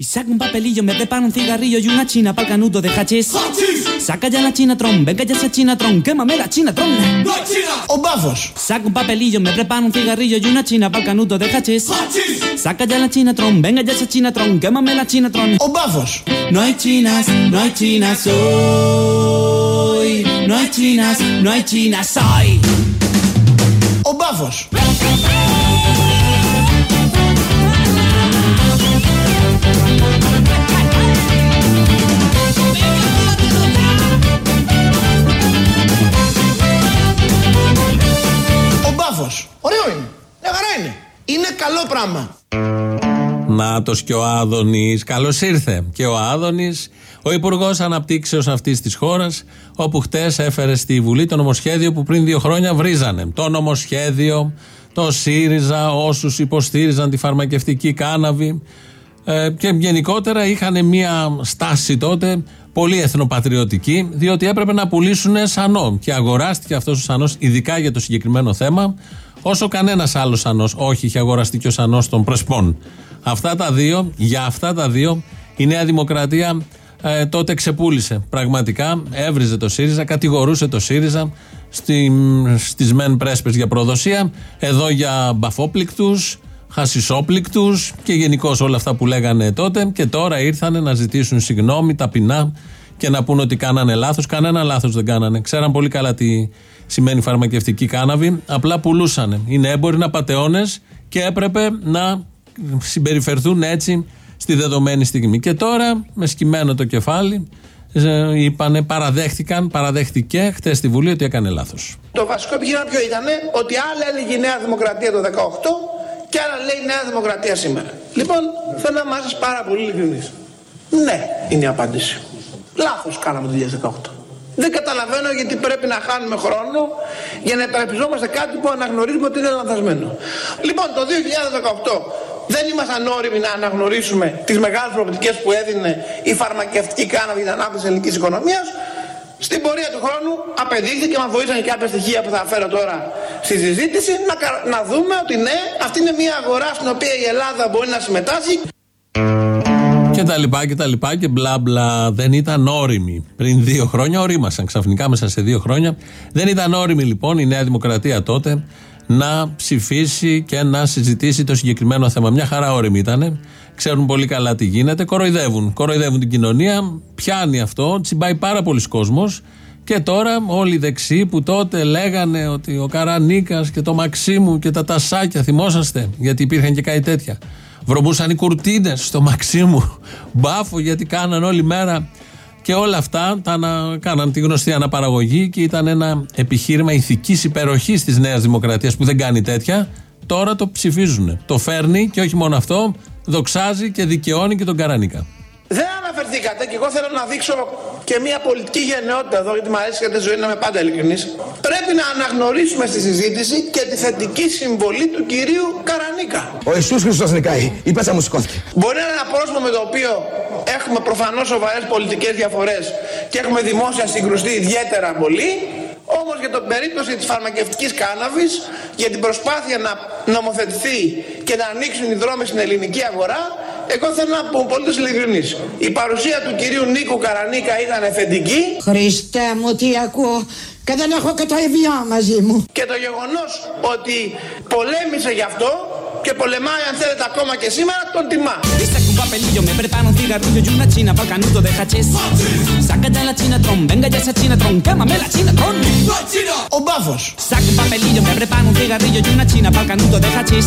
Y saca un papelillo, me prepara un cigarrillo y una china pa'l canuto de hachís. Saca ya la china tron, venga ya esa chinatron, quémame la chinatron. ¡No china! ¡Os! Saca un papelillo, me prepara un cigarrillo y una china pa'l canuto de hachís. Saca ya la chinatron, venga ya esa chinatron, quémame la chinatron. ¡Os vamos! No hay chinas, no hay chinas hoy. No hay chinas, no hay chinas hoy. ¡Os vamos! Μπάφος. Ωραίο είναι. Μια χαρά είναι. Είναι καλό πράγμα. Νάτο και ο Άδωνης. Καλώς ήρθε. Και ο Άδωνης, ο Υπουργός Αναπτύξεως αυτής της χώρας, όπου χτες έφερε στη Βουλή το νομοσχέδιο που πριν δύο χρόνια βρίζανε. Το νομοσχέδιο, το ΣΥΡΙΖΑ, όσους υποστήριζαν τη φαρμακευτική κάναβη. Ε, και γενικότερα είχαν μια στάση τότε πολύ εθνοπατριωτική, διότι έπρεπε να πουλήσουν σανό. Και αγοράστηκε αυτός ο σανός, ειδικά για το συγκεκριμένο θέμα, όσο κανένας άλλος σανός. Όχι, είχε αγοραστεί και ο σανός των Πρεσπών. Αυτά τα δύο, για αυτά τα δύο, η Νέα Δημοκρατία ε, τότε ξεπούλησε. Πραγματικά έβριζε το ΣΥΡΙΖΑ, κατηγορούσε το ΣΥΡΙΖΑ στη, στις μεν πρέσπες για προδοσία, εδώ για μπαφόπληκτους, χασισόπληκτους και γενικώ όλα αυτά που λέγανε τότε και τώρα ήρθαν να ζητήσουν συγγνώμη ταπεινά και να πούν ότι κάνανε λάθος. Κανένα λάθος δεν κάνανε. Ξέραν πολύ καλά τι σημαίνει φαρμακευτική κάναβη. Απλά πουλούσανε. Είναι έμποροι, είναι απαταιώνες και έπρεπε να συμπεριφερθούν έτσι στη δεδομένη στιγμή. Και τώρα, με σκυμμένο το κεφάλι, ε, είπανε, παραδέχτηκαν, παραδέχτηκε χτες στη Βουλή ότι έκανε λάθος. Το βασικό επιχείρημα ποιο ήταν ότι άλλα έλεγε η Νέα Δημοκρατία το 18 και άλλα λέει η Νέα Δημοκρατία σήμερα. Λοιπόν, θέλω να είμαστε πάρα πολύ ειλικρινεί. Ναι, είναι η απάντηση. Λάθος κάναμε το 2018. Δεν καταλαβαίνω γιατί πρέπει να χάνουμε χρόνο για να υπερασπιζόμαστε κάτι που αναγνωρίζουμε ότι είναι λανθασμένο. Λοιπόν, το 2018 δεν ήμασταν όριμοι να αναγνωρίσουμε τις μεγάλες προοπτικές που έδινε η φαρμακευτική κάναβη για την ανάπτυξη της ελληνικής οικονομίας. Στην πορεία του χρόνου απεδείχθηκε και μας βοήθησαν και κάποια στοιχεία που θα φέρω τώρα στη συζήτηση να, κα- να δούμε ότι ναι, αυτή είναι μια αγορά στην οποία η Ελλάδα μπορεί να συμμετάσχει Και τα λοιπά και τα λοιπά και μπλα μπλα. Δεν ήταν όριμοι. Πριν δύο χρόνια ορίμασαν ξαφνικά μέσα σε δύο χρόνια. Δεν ήταν όριμοι λοιπόν η Νέα Δημοκρατία τότε να ψηφίσει και να συζητήσει το συγκεκριμένο θέμα. Μια χαρά όριμοι ήταν. Ξέρουν πολύ καλά τι γίνεται. Κοροϊδεύουν. Κοροϊδεύουν την κοινωνία. Πιάνει αυτό. Τσιμπάει πάρα πολλοί κόσμος. Και τώρα όλοι οι δεξιοί που τότε λέγανε ότι ο Καρανίκας και το Μαξίμου και τα τασάκια, θυμόσαστε, γιατί υπήρχαν και κάτι τέτοια. Βρωμούσαν οι κουρτίνες στο Μαξίμου. Μπάφο γιατί κάναν όλη μέρα. Και όλα αυτά τα ανα... κάναν τη γνωστή αναπαραγωγή και ήταν ένα επιχείρημα ηθικής υπεροχής της Νέας Δημοκρατίας που δεν κάνει τέτοια. Τώρα το ψηφίζουν. Το φέρνει και όχι μόνο αυτό, δοξάζει και δικαιώνει και τον Καρανίκα. Δεν αναφερθήκατε και εγώ θέλω να δείξω και μια πολιτική γενναιότητα εδώ, γιατί μου αρέσει και τη ζωή να είμαι πάντα ειλικρινής. Πρέπει να αναγνωρίσουμε στη συζήτηση και τη θετική συμβολή του κυρίου Καρανίκα. Ο Ιησούς Χριστός νικάει. Η πέτσα μου σηκώθηκε. Μπορεί να είναι ένα πρόσωπο με το οποίο έχουμε προφανώς σοβαρές πολιτικές διαφορές και έχουμε δημόσια συγκρουστεί ιδιαίτερα πολύ. Όμως για την περίπτωση της φαρμακευτικής κάναβης, για την προσπάθεια να νομοθετηθεί και να ανοίξουν οι δρόμοι στην ελληνική αγορά, εγώ θέλω να πω πολύ ειλικρινή. Η παρουσία του κυρίου Νίκου Καρανίκα ήταν εφεντική Χριστέ μου τι ακούω και δεν έχω και το ευγιά μαζί μου. και το γεγονός ότι πολέμησε γι' αυτό και πολεμάει αν θέλετε ακόμα και σήμερα τον τιμά. Y saca un papelillo, me prepara un cigarrillo y una china para el canuto de hachís. Saca ya la chinatron, venga ya esa chinatron, quémame la chinatron. ¡No hay china! Ο μπάφος. Saca un papelillo, me prepara un cigarrillo y una china para el canuto de hachís.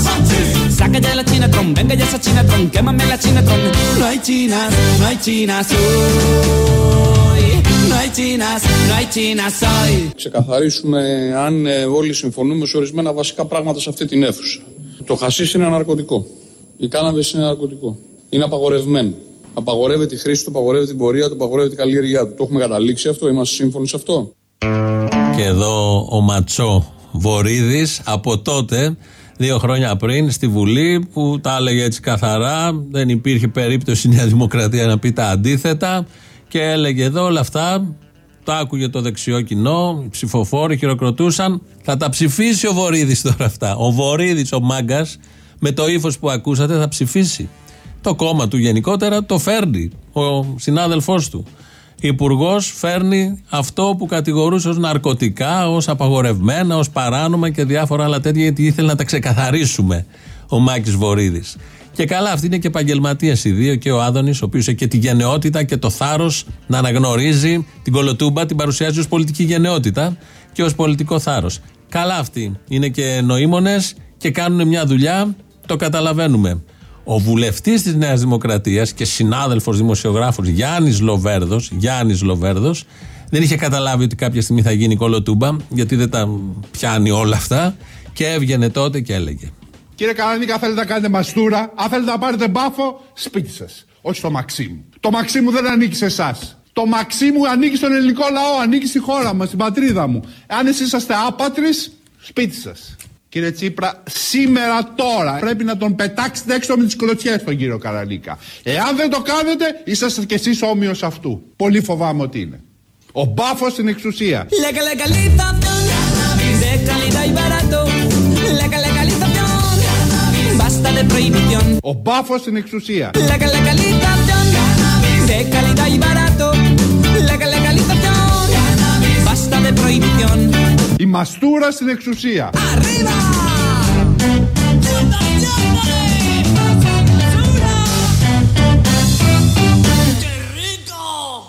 Saca ya la chinatron, venga ya esa chinatron, quémame la chinatron. No hay chinas, no hay chinas hoy. No hay chinas, no hay chinas hoy. ξεκαθαρίσουμε αν ε, όλοι συμφωνούμε σε ορισμένα βασικά πράγματα σε αυτή την αίθουσα. Το χασίς είναι ναρκωτικό. Η κάναβης είναι ναρκωτικό. Είναι απαγορευμένο. Απαγορεύεται η χρήση του, απαγορεύεται την πορεία του, απαγορεύεται η καλλιέργειά του. Το έχουμε καταλήξει αυτό, είμαστε σύμφωνοι σε αυτό. Και εδώ ο Ματσό Βορύδης από τότε, δύο χρόνια πριν, στη Βουλή, που τα έλεγε έτσι καθαρά, δεν υπήρχε περίπτωση η Νέα Δημοκρατία να πει τα αντίθετα και έλεγε εδώ όλα αυτά. Τα άκουγε το δεξιό κοινό, οι ψηφοφόροι χειροκροτούσαν. Θα τα ψηφίσει ο Βορύδης τώρα αυτά. Ο Βορύδης, ο μάγκας, με το ύφος που ακούσατε, θα ψηφίσει Το κόμμα του γενικότερα το φέρνει ο συνάδελφός του. Υπουργός φέρνει αυτό που κατηγορούσε ως ναρκωτικά, ως απαγορευμένα, ως παράνομα και διάφορα άλλα τέτοια, γιατί ήθελε να τα ξεκαθαρίσουμε ο Μάκης Βορύδης. Και καλά, αυτοί είναι και επαγγελματίες οι δύο, και ο Άδωνης, ο οποίος έχει και τη γενναιότητα και το θάρρος να αναγνωρίζει την κολοτούμπα, την παρουσιάζει ως πολιτική γενναιότητα και ως πολιτικό θάρρος. Καλά αυτοί. Είναι και νοήμονες και κάνουν μια δουλειά, το καταλαβαίνουμε. Ο βουλευτής της Νέας Δημοκρατίας και συνάδελφος δημοσιογράφος Γιάννης Λοβέρδος, Γιάννης Λοβέρδος, δεν είχε καταλάβει ότι κάποια στιγμή θα γίνει κολοτούμπα, γιατί δεν τα πιάνει όλα αυτά. Και έβγαινε τότε και έλεγε: Κύριε Καρανίκα, θέλετε να κάνετε μαστούρα. Αν θέλετε να πάρετε μπάφο, σπίτι σας. Όχι στο Μαξίμου. Το Μαξίμου δεν ανήκει σε εσάς. Το Μαξίμου ανήκει στον ελληνικό λαό, ανήκει στη χώρα μας, στην πατρίδα μου. Αν εσείς είσαστε άπατρες, σπίτι σας. Κύριε Τσίπρα, σήμερα τώρα πρέπει να τον πετάξετε έξω με τις κλωτσιές τον κύριο Καρανίκα. Εάν δεν το κάνετε, είσαστε κι εσείς όμοιος αυτού. Πολύ φοβάμαι ότι είναι. Ο μπάφος στην εξουσία. De prohibición. Ο μπάφος στην εξουσία. La legalización de calidad y barato. La legalización basta de prohibición. Η μαστούρα στην εξουσία. Arriba.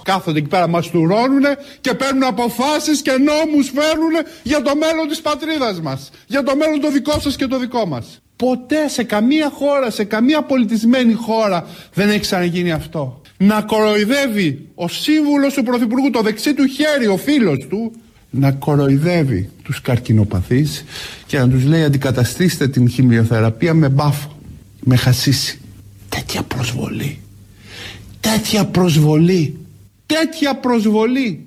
Κάθονται εκεί πέρα, μαστουρώνουν και παίρνουν αποφάσεις και νόμους φέρνουν για το μέλλον της πατρίδας μας. Για το μέλλον το δικό σας και το δικό μας. Ποτέ σε καμία χώρα, σε καμία πολιτισμένη χώρα δεν έχει ξαναγίνει αυτό. Να κοροϊδεύει ο σύμβουλος του Πρωθυπουργού, το δεξί του χέρι, ο φίλος του, να κοροϊδεύει τους καρκινοπαθείς και να τους λέει αντικαταστήστε την χημειοθεραπεία με μπάφο, με χασίσι. Τέτοια προσβολή. Τέτοια προσβολή. Τέτοια προσβολή.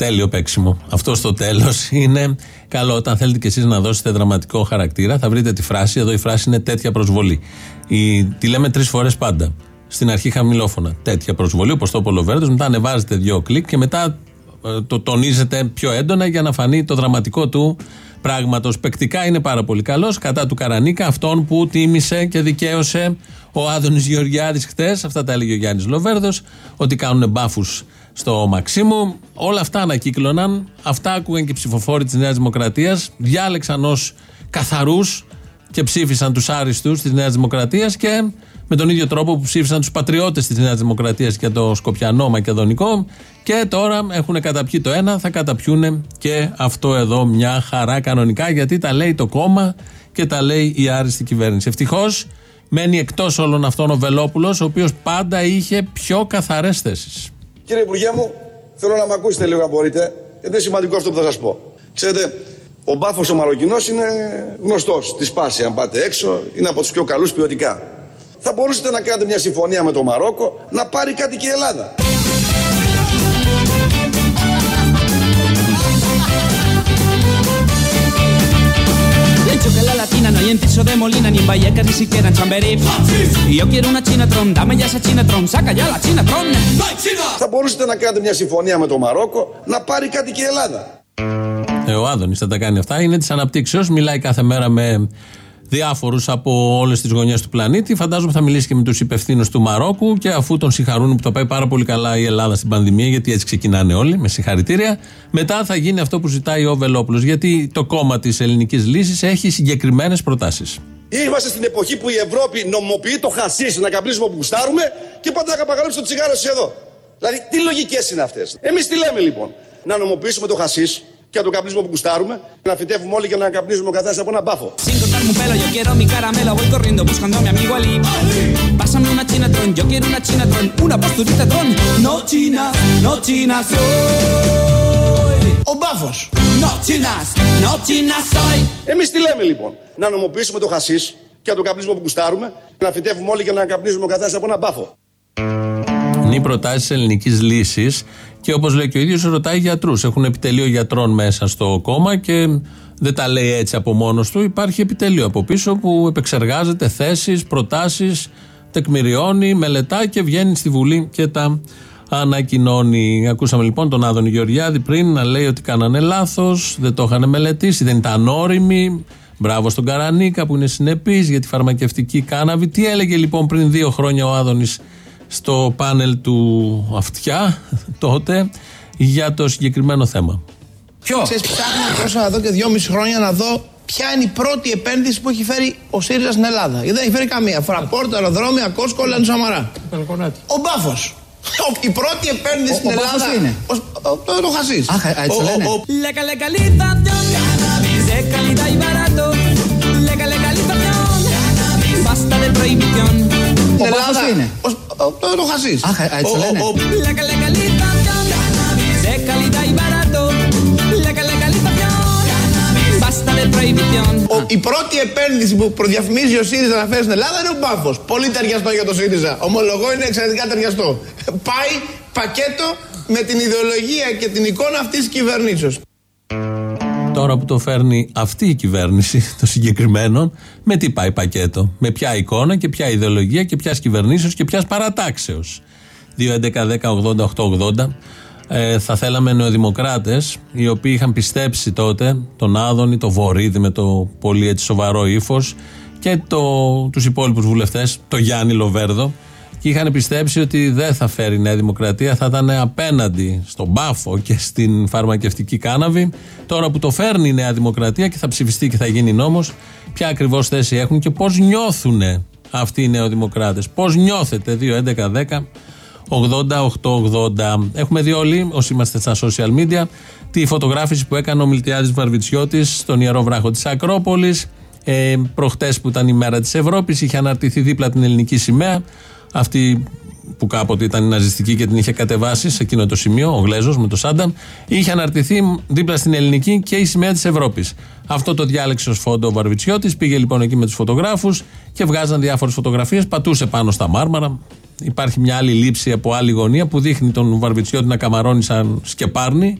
Τέλειο παίξιμο. Αυτό στο τέλος είναι καλό. Όταν θέλετε κι εσείς να δώσετε δραματικό χαρακτήρα, θα βρείτε τη φράση. Εδώ η φράση είναι τέτοια προσβολή. Η, τη λέμε τρεις φορές πάντα. Στην αρχή χαμηλόφωνα. Τέτοια προσβολή, όπως το είπε Μετά ανεβάζετε δύο κλικ και μετά ε, το τονίζετε πιο έντονα για να φανεί το δραματικό του πράγματος. Πεκτικά είναι πάρα πολύ καλός. Κατά του Καρανίκα, αυτόν που τίμησε και δικαίωσε ο Άδωνης Γεωργιάδης χτες. Αυτά τα έλεγε ο Γιάννης Λοβέρδο. Ότι κάνουν μπάφους στο Μαξίμου. Όλα αυτά ανακύκλωναν. Αυτά άκουγαν και οι ψηφοφόροι της Νέας Δημοκρατίας. Διάλεξαν ως καθαρούς και ψήφισαν τους άριστους της Νέας Δημοκρατίας και με τον ίδιο τρόπο που ψήφισαν τους πατριώτες της Νέας Δημοκρατίας για το Σκοπιανό Μακεδονικό. Και τώρα έχουν καταπιεί το ένα, θα καταπιούν και αυτό εδώ μια χαρά κανονικά γιατί τα λέει το κόμμα και τα λέει η άριστη κυβέρνηση. Ευτυχώς μένει εκτός όλων αυτών ο Βελόπουλος, ο οποίος πάντα είχε πιο καθαρές θέσεις. Κύριε Υπουργέ μου, θέλω να με ακούσετε λίγο αν μπορείτε, γιατί είναι σημαντικό αυτό που θα σας πω. Ξέρετε, ο μπάφος ο Μαροκινός είναι γνωστός. Τη σπάση, αν πάτε έξω, είναι από τους πιο καλούς ποιοτικά. Θα μπορούσατε να κάνετε μια συμφωνία με το Μαρόκο να πάρει κάτι και η Ελλάδα. En Tiso de Molina ni en Vallecas ni siquiera en Chamberí. Y yo quiero una Chinatron, dame ya esa Chinatron, saca ya la Chinatron. Θα μπορούσατε να κάνετε μια συμφωνία με το Μαρόκο να πάρει κάτι και η Ελλάδα. Ε, ο Άδωνης θα τα κάνει αυτά. Είναι της αναπτύξεως. Μιλάει κάθε μέρα με διάφορους από όλες τις γωνιές του πλανήτη. Φαντάζομαι θα μιλήσει και με τους υπευθύνους του Μαρόκου και αφού τον συγχαρούν που το πάει πάρα πολύ καλά η Ελλάδα στην πανδημία, γιατί έτσι ξεκινάνε όλοι, με συγχαρητήρια, μετά θα γίνει αυτό που ζητάει ο Βελόπουλος. Γιατί το κόμμα της ελληνικής λύσης έχει συγκεκριμένες προτάσεις. Είμαστε στην εποχή που η Ευρώπη νομοποιεί το χασίς να καπνίσουμε όπου γουστάρουμε και πάντα να καπαγαλέψουμε το τσιγάρο εδώ. Δηλαδή, τι λογικές είναι αυτές; Εμείς τι λέμε λοιπόν, να νομοποιήσουμε το χασίς και να το καπνίσουμε που κουστάρουμε, να φυτεύουμε όλοι και να καπνίζουμε ο καθένας από ένα μπάφο. Sin cortarme un pelo, yo quiero mi caramelo. Voy corriendo buscando a mi amigo Ali. Pásame una Chinatron, yo quiero una Chinatron, una posturita tron. No chinas, no chinas soy. Ο μπάφος. No chinas, no chinas soy. Εμείς τι λέμε λοιπόν, να νομοποιήσουμε το χασίς και να το καπνίζουμε που κουστάρουμε, να φυτεύουμε όλοι και να καπνίζουμε ο καθένας από ένα μπάφο. Είναι οι προτάσεις ελληνικής λύσης και όπως λέει και ο ίδιος, ρωτάει γιατρούς. Έχουν επιτελείο γιατρών μέσα στο κόμμα και δεν τα λέει έτσι από μόνος του. Υπάρχει επιτελείο από πίσω που επεξεργάζεται θέσεις, προτάσεις, τεκμηριώνει, μελετά και βγαίνει στη Βουλή και τα ανακοινώνει. Ακούσαμε λοιπόν τον Άδωνη Γεωργιάδη πριν να λέει ότι κάνανε λάθος, δεν το είχαν μελετήσει, δεν ήταν όριμοι. Μπράβο στον Καρανίκα που είναι συνεπής για τη φαρμακευτική κάναβη. Τι έλεγε λοιπόν πριν δύο χρόνια ο Άδωνης στο πάνελ του Αυτιά τότε για το συγκεκριμένο θέμα. Ποιο; Ξέρεις, ψάχνω τόσο εδώ και δυόμιση χρόνια να δω ποια είναι η πρώτη επένδυση που έχει φέρει ο ΣΥΡΙΖΑ στην Ελλάδα. Γιατί δεν έχει φέρει καμία. Φραπόρτα, αεροδρόμια, κόσκο, Σαμαρά. Ο Μπάφος. Η πρώτη επένδυση στην Ελλάδα. είναι; Το, το χασί. Αχ, Στην Ελλάδα. είναι. Το, το χασί. Αχ, έτσι λένε. La legalización, cannabis de calidad y barato. La legalización, basta de prohibición. Ο- Η πρώτη επένδυση που προδιαφημίζει ο ΣΥΡΙΖΑ να φέρει στην Ελλάδα είναι ο Μπάφος. Πολύ ταιριαστό για το ΣΥΡΙΖΑ. Ομολογώ είναι εξαιρετικά ταιριαστό. Πάει πακέτο με την ιδεολογία και την εικόνα αυτής της κυβερνήσεως. Τώρα που το φέρνει αυτή η κυβέρνηση, το συγκεκριμένο, με τι πάει πακέτο; Με ποια εικόνα και ποια ιδεολογία και ποιας κυβερνήσεως και ποιας παρατάξεως; 2.11.10.80.880. Ε, θα θέλαμε νεοδημοκράτες, οι οποίοι είχαν πιστέψει τότε τον Άδωνη, τον Βορύδη με το πολύ έτσι σοβαρό ύφος και το, τους υπόλοιπους βουλευτές, το Γιάννη Λοβέρδο, και είχαν πιστέψει ότι δεν θα φέρει η Νέα Δημοκρατία, θα ήταν απέναντι στον πάφο και στην φαρμακευτική κάναβη. Τώρα που το φέρνει η Νέα Δημοκρατία και θα ψηφιστεί και θα γίνει νόμος, ποια ακριβώς θέση έχουν και πώς νιώθουν αυτοί οι νεοδημοκράτες. Πώς νιώθετε, 2, 11, 10, 80-880. Έχουμε δει όλοι, όσοι είμαστε στα social media, τη φωτογράφηση που έκανε ο Μιλτιάδης Βαρβιτσιώτης στον Ιερό Βράχο της Ακρόπολης. Ε, προχτές που ήταν η μέρα της Ευρώπης, είχε αναρτηθεί δίπλα την ελληνική σημαία. Αυτή που κάποτε ήταν η ναζιστική και την είχε κατεβάσει σε εκείνο το σημείο, ο Γλέζος με το Σάνταμ, είχε αναρτηθεί δίπλα στην ελληνική και η σημαία της Ευρώπης. Αυτό το διάλεξε ως φόντο ο Βαρβιτσιώτης, πήγε λοιπόν εκεί με τους φωτογράφους και βγάζαν διάφορες φωτογραφίες, πατούσε πάνω στα μάρμαρα. Υπάρχει μια άλλη λήψη από άλλη γωνία που δείχνει τον Βαρβιτσιώτη να καμαρώνει σαν σκεπάρνη,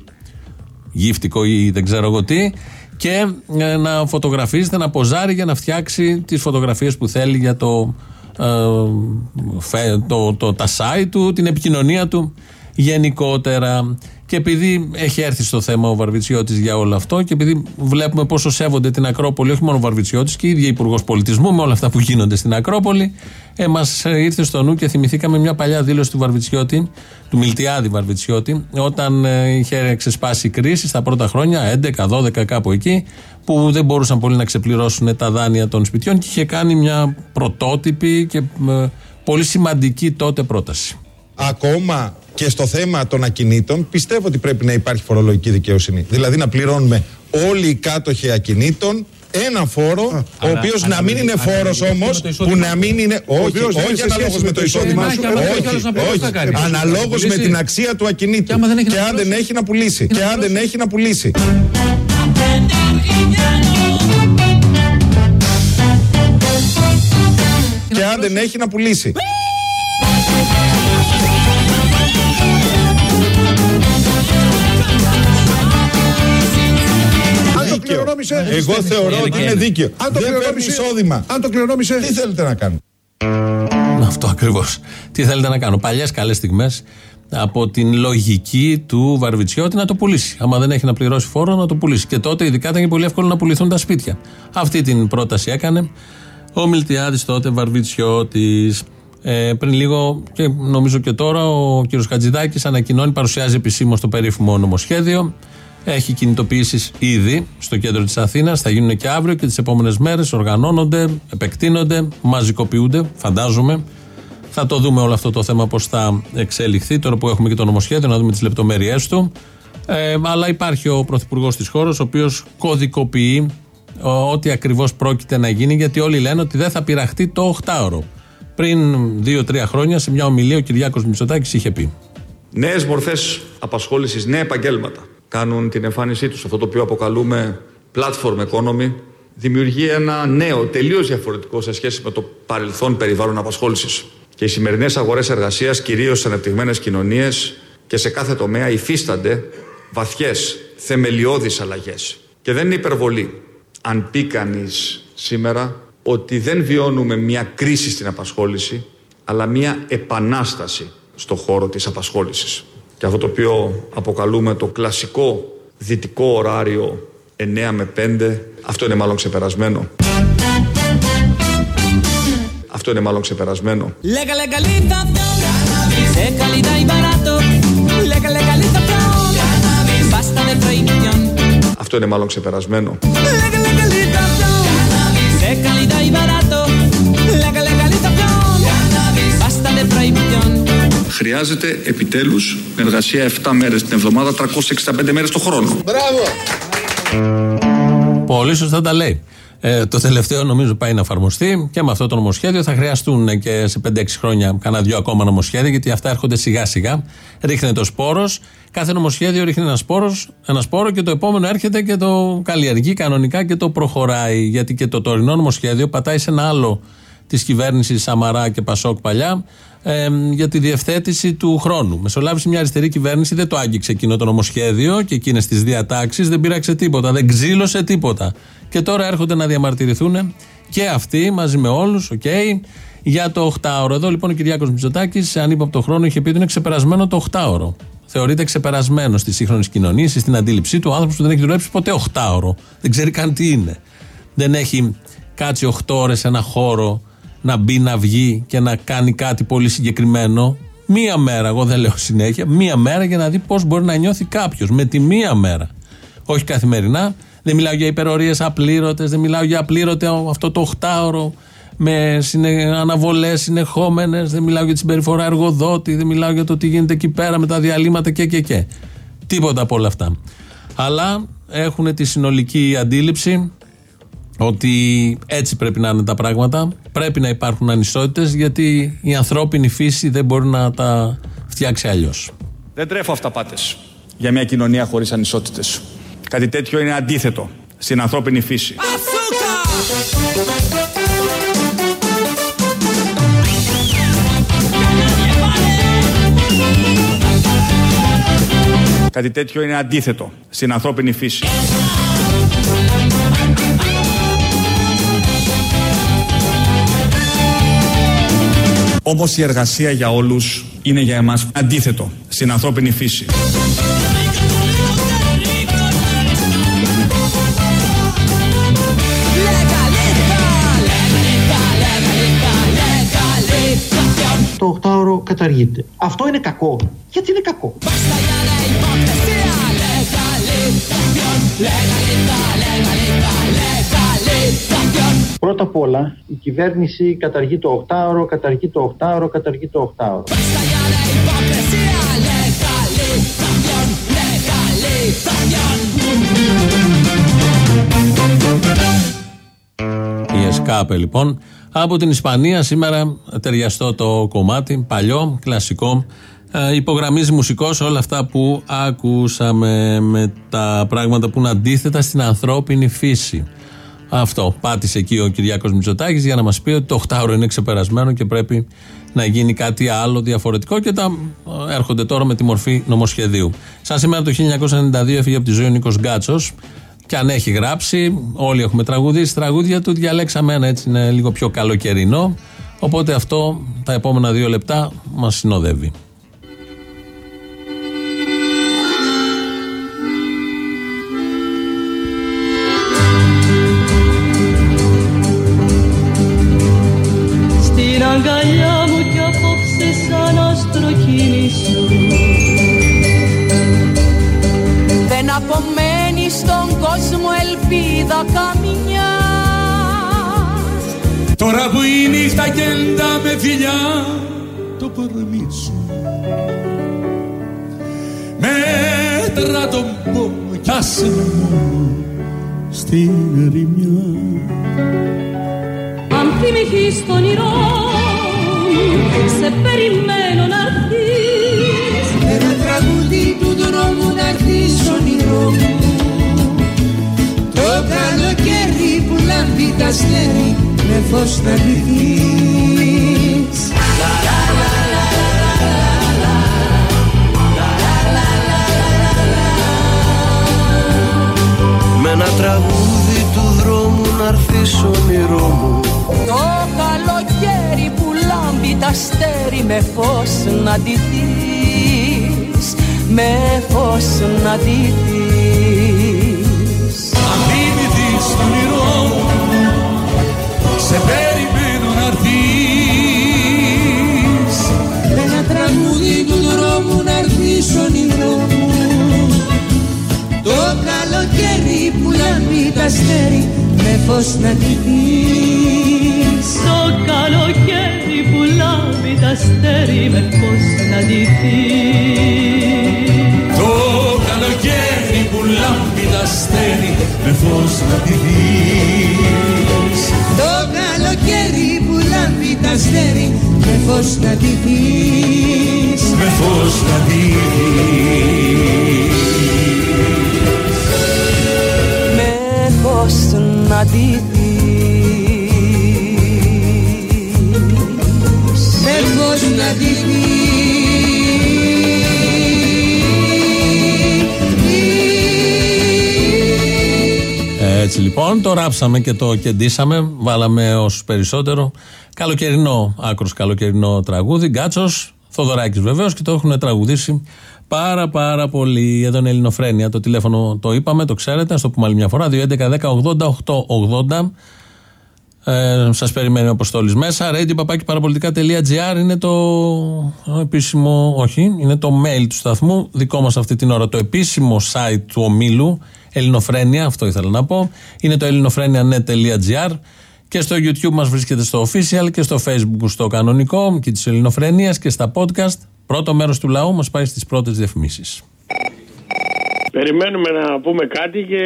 γύφτικο ή δεν ξέρω εγώ τι, και ε, να φωτογραφίζεται, να ποζάρει για να φτιάξει τις φωτογραφίες που θέλει για το, ε, φε- το, το, τα site του, την επικοινωνία του γενικότερα. Και επειδή έχει έρθει στο θέμα ο Βαρβιτσιώτης για όλο αυτό και επειδή βλέπουμε πόσο σέβονται την Ακρόπολη, όχι μόνο ο Βαρβιτσιώτης και η ίδια Υπουργός Πολιτισμού με όλα αυτά που γίνονται στην Ακρόπολη, ε, μας ήρθε στο νου και θυμηθήκαμε μια παλιά δήλωση του Βαρβιτσιώτη, του Μιλτιάδη Βαρβιτσιώτη, όταν ε, είχε ξεσπάσει η κρίση στα πρώτα χρόνια, 11-12 κάπου εκεί, που δεν μπορούσαν πολύ να ξεπληρώσουν τα δάνεια των σπιτιών και είχε κάνει μια πρωτότυπη και ε, πολύ σημαντική τότε πρόταση. Ακόμα και στο θέμα των ακινήτων, πιστεύω ότι πρέπει να υπάρχει φορολογική δικαιοσύνη. Δηλαδή να πληρώνουμε όλοι οι κάτοχοι ακινήτων ένα φόρο, ο οποίος να μην είναι φόρος όμως, που να μην είναι. Όχι, οποίος δεν είναι όχι σε αναλόγως σχέση με με το το εισόδημά εισόδημά σου. σου, άμα δεν έχει άλλος να πληρώσει, Όχι, θα κάνεις. αναλόγως με Πουλήσει. την αξία του ακινήτου. Και άμα δεν έχει να Και αν δεν πληρώσει. έχει να πουλήσει. Και αν δεν έχει να πουλήσει. Και αν δεν έχει να πουλήσει. Δίκαιο. κληρονόμησε. Εγώ θεωρώ ότι είναι δίκαιο. Αν το Δεν παίρνει κληρονόμησε. εισόδημα. Αν το κληρονόμησε. Τι θέλετε να κάνετε. Αυτό ακριβώ. Τι θέλετε να κάνω. Παλιέ καλέ στιγμέ από την λογική του Βαρβιτσιώτη να το πουλήσει. Άμα δεν έχει να πληρώσει φόρο, να το πουλήσει. Και τότε ειδικά ήταν και πολύ εύκολο να πουληθούν τα σπίτια. Αυτή την πρόταση έκανε ο Μιλτιάδη τότε Βαρβιτσιώτη. Ε, πριν λίγο και νομίζω και τώρα ο κ. Χατζηδάκη ανακοινώνει, παρουσιάζει επισήμω το περίφημο νομοσχέδιο. Έχει κινητοποιήσεις ήδη στο κέντρο της Αθήνας. Θα γίνουν και αύριο και τις επόμενες μέρες. Οργανώνονται, επεκτείνονται, μαζικοποιούνται, φαντάζομαι. Θα το δούμε όλο αυτό το θέμα πώς θα εξελιχθεί. Τώρα που έχουμε και το νομοσχέδιο, να δούμε τις λεπτομέρειές του. Ε, αλλά υπάρχει ο Πρωθυπουργός της χώρας, ο οποίος κωδικοποιεί ο, ό,τι ακριβώς πρόκειται να γίνει, γιατί όλοι λένε ότι δεν θα πειραχτεί το 8ωρο. Πριν 2-3 χρόνια, σε μια ομιλία, ο Κυριάκο Μητσοτάκης είχε πει. Νέες μορφές απασχόλησης, νέα επαγγέλματα κάνουν την εμφάνισή τους. Αυτό το οποίο αποκαλούμε platform economy δημιουργεί ένα νέο, τελείως διαφορετικό σε σχέση με το παρελθόν περιβάλλον απασχόλησης. Και οι σημερινές αγορές εργασίας, κυρίως σε ανεπτυγμένε κοινωνίες και σε κάθε τομέα, υφίστανται βαθιές, θεμελιώδεις αλλαγές. Και δεν είναι υπερβολή αν πει κανείς σήμερα ότι δεν βιώνουμε μια κρίση στην απασχόληση, αλλά μια επανάσταση στο χώρο της απασχόλησης. Και αυτό το οποίο αποκαλούμε το κλασικό δυτικό ωράριο 9 με 5 Αυτό είναι μάλλον ξεπερασμένο. Αυτό είναι μάλλον ξεπερασμένο. Legal legalización, de calidad y barato. Legal legalización, basta de prohibición. Αυτό είναι μάλλον ξεπερασμένο. Χρειάζεται επιτέλους εργασία 7 μέρες την εβδομάδα, 365 μέρες το χρόνο. Πολύ σωστά τα λέει. Ε, το τελευταίο νομίζω πάει να εφαρμοστεί και με αυτό το νομοσχέδιο θα χρειαστούν και σε 5-6 χρόνια κανένα δυο ακόμα νομοσχέδια γιατί αυτά έρχονται σιγά σιγά. Ρίχνεται ο σπόρος. Κάθε νομοσχέδιο ρίχνει ένα, σπόρος, ένα σπόρο και το επόμενο έρχεται και το καλλιεργεί κανονικά και το προχωράει. Γιατί και το τωρινό νομοσχέδιο πατάει σε ένα άλλο της κυβέρνησης Σαμαρά και Πασόκ παλιά ε, για τη διευθέτηση του χρόνου. Μεσολάβησε μια αριστερή κυβέρνηση, δεν το άγγιξε εκείνο το νομοσχέδιο και εκείνες τις διατάξεις, δεν πήραξε τίποτα, δεν ξύλωσε τίποτα. Και τώρα έρχονται να διαμαρτυρηθούν και αυτοί μαζί με όλους, οκ, για το 8ωρο. Εδώ λοιπόν ο Κυριάκος Μητσοτάκης, αν είπα από το χρόνο, είχε πει ότι είναι ξεπερασμένο το 8ωρο. Θεωρείται ξεπερασμένο στη σύγχρονη κοινωνία, στην αντίληψή του, ο άνθρωπος που δεν έχει δουλέψει ποτέ 8ωρο. Δεν ξέρει καν τι είναι. Δεν έχει κάτσει 8 ώρες σε ένα χώρο να μπει, να βγει και να κάνει κάτι πολύ συγκεκριμένο. Μία μέρα, εγώ δεν λέω συνέχεια, μία μέρα για να δει πώς μπορεί να νιώθει κάποιος. Με τη μία μέρα. Όχι καθημερινά. Δεν μιλάω για υπερορίες απλήρωτες, δεν μιλάω για απλήρωτε αυτό το 8ωρο με συνε... αναβολές συνεχόμενες, δεν μιλάω για τη συμπεριφορά εργοδότη, δεν μιλάω για το τι γίνεται εκεί πέρα με τα διαλύματα και και και. Τίποτα από όλα αυτά. Αλλά έχουν τη συνολική αντίληψη ότι έτσι πρέπει να είναι τα πράγματα. Πρέπει να υπάρχουν ανισότητες γιατί η ανθρώπινη φύση δεν μπορεί να τα φτιάξει αλλιώς. Δεν τρέφω αυταπάτες για μια κοινωνία χωρίς ανισότητες. Κάτι τέτοιο είναι αντίθετο στην ανθρώπινη φύση. Κάτι τέτοιο είναι αντίθετο στην ανθρώπινη φύση. Όμως η εργασία για όλους είναι για εμάς αντίθετο στην ανθρώπινη φύση. Το 8ωρο καταργείται. Αυτό είναι κακό. Γιατί είναι κακό; Πρώτα απ' όλα, η κυβέρνηση καταργεί το 8ωρο, καταργεί το 8ωρο, καταργεί το 8ωρο. Η ΕΣΚΑΠΕ λοιπόν από την Ισπανία σήμερα ταιριαστό το κομμάτι, παλιό, κλασικό. Ε, υπογραμμίζει μουσικός όλα αυτά που ακούσαμε με τα πράγματα που είναι αντίθετα στην ανθρώπινη φύση. Αυτό. Πάτησε εκεί ο Κυριάκος Μητσοτάκης για να μας πει ότι το 8ωρο είναι ξεπερασμένο και πρέπει να γίνει κάτι άλλο διαφορετικό και τα ε, έρχονται τώρα με τη μορφή νομοσχεδίου. Σαν σήμερα το 1992 έφυγε από τη ζωή ο Νίκος Γκάτσος και αν έχει γράψει, όλοι έχουμε τραγουδίσει τραγούδια του. Διαλέξαμε ένα έτσι είναι λίγο πιο καλοκαιρινό. Οπότε αυτό τα επόμενα δύο λεπτά μας συνοδεύει. Η νύχτα κεντά με φιλιά το παραμίσου Μέτρα τον πόνο κι άσε με μόνο στην ερημιά. Αν θυμηθείς τον όνειρό μου σε περιμένω να έρθεις. Ένα τραγούδι του δρόμου να έρθεις όνειρό μου. Το καλοκαίρι που λάμπει τα αστέρι με φως να ντυθείς Με ένα τραγούδι του δρόμου να έρθεις όνειρό μου. Το καλοκαίρι που λάμπει τα αστέρι με φως να ντυθείς. Με φως να ντυθείς σε περιμένω να έρθεις. Ένα τραγούδι του δρόμου να έρθεις όνειρό μου Το καλοκαίρι που λαμπεί τα αστέρι με φως να ντυθείς Το καλοκαίρι που λάμπει τα στέρι με φως να ντυθείς Το καλοκαίρι που λάμπει τα στέρι με φως να ντυθείς αστέρι με φως να ντυθείς με φως να τη δεις με φως να ντυθείς με φως να Έτσι λοιπόν, το ράψαμε και το κεντήσαμε. Βάλαμε όσους περισσότερο. Καλοκαιρινό, άκρος καλοκαιρινό τραγούδι. Γκάτσος, Θοδωράκης βεβαίως και το έχουν τραγουδήσει πάρα πάρα πολύ. Εδώ είναι Ελληνοφρένια. Το τηλέφωνο το είπαμε, το ξέρετε. Α το πούμε άλλη μια φορά. 2.11.10.80.880. Ε, Σας περιμένει ο Αποστόλης μέσα. radio.parapolitica.gr είναι το επίσημο, όχι, είναι το mail του σταθμού. Δικό μας αυτή την ώρα. Το επίσημο site του ομίλου. Ελληνοφρένια, αυτό ήθελα να πω. Είναι το ελληνοφρένια.net.gr και στο YouTube μας βρίσκεται στο official και στο Facebook στο κανονικό και της Ελληνοφρένειας και στα podcast. Πρώτο μέρος του λαού μας πάει στις πρώτες διαφημίσεις. Περιμένουμε να πούμε κάτι και